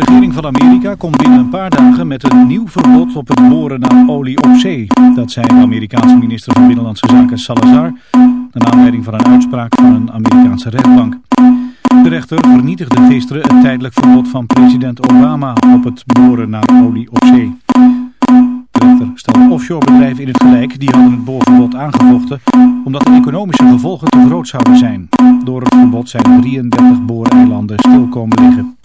regering van Amerika komt binnen een paar dagen met een nieuw verbod op het boren naar olie op zee. Dat zei de Amerikaanse minister van Binnenlandse Zaken Salazar, naar aanleiding van een uitspraak van een Amerikaanse rechtbank. De rechter vernietigde gisteren het tijdelijk verbod van president Obama op het boren naar olie op zee. De rechter stelde offshorebedrijven in het gelijk, die hadden het boorverbod aangevochten, omdat de economische gevolgen te groot zouden zijn. Door het verbod zijn 33 booreilanden stil komen liggen.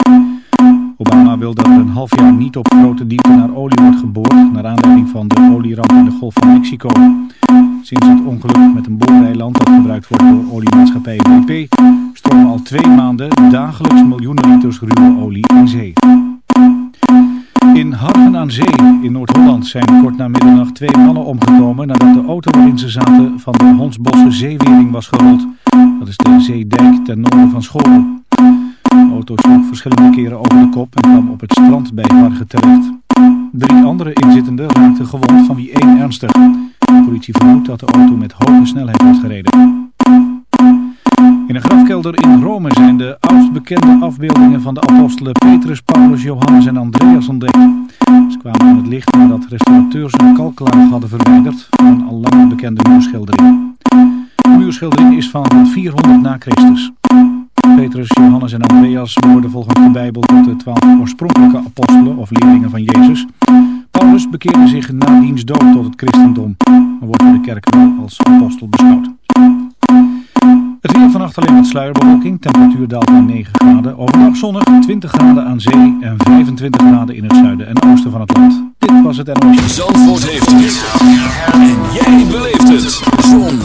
Obama wil dat er een half jaar niet op grote diepte naar olie wordt geboord, naar aanleiding van de olieramp in de Golf van Mexico. Sinds het ongeluk met een booreiland dat gebruikt wordt door oliemaatschappij BP, stromen al twee maanden dagelijks miljoenen liters ruwe olie in zee. In Hargen aan Zee in Noord-Holland zijn kort na middernacht twee mannen omgekomen nadat de auto waarin ze zaten van de Hondsbosse zeewering was gerold. Dat is de zeedijk ten noorden van Scholen. De auto sloeg verschillende keren over de kop en kwam op het strand bij Hargen terecht. Drie andere inzittenden raakten gewond, van wie één ernstig. De politie vermoedt dat de auto met hoge snelheid werd gereden. In een grafkelder in Rome zijn de oudst bekende afbeeldingen van de apostelen Petrus, Paulus, Johannes en Andreas ontdekt. Ze kwamen aan het licht nadat restaurateurs een kalklaag hadden verwijderd van een al langer bekende muurschildering. De muurschildering is van rond 400 na Christus. Petrus, Johannes en Andreas worden volgens de Bijbel tot de twaalf oorspronkelijke apostelen of leerlingen van Jezus. Paulus bekeerde zich na diens dood tot het christendom, maar wordt door de kerk wel als apostel beschouwd. Het weer vannacht alleen wat sluierbewolking, temperatuur daalt naar 9 graden. Overdag zonnig, 20 graden aan zee en 25 graden in het zuiden en oosten van het land. Dit was het NOS. Zandvoort heeft het. En jij beleeft het. Zon.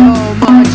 so much.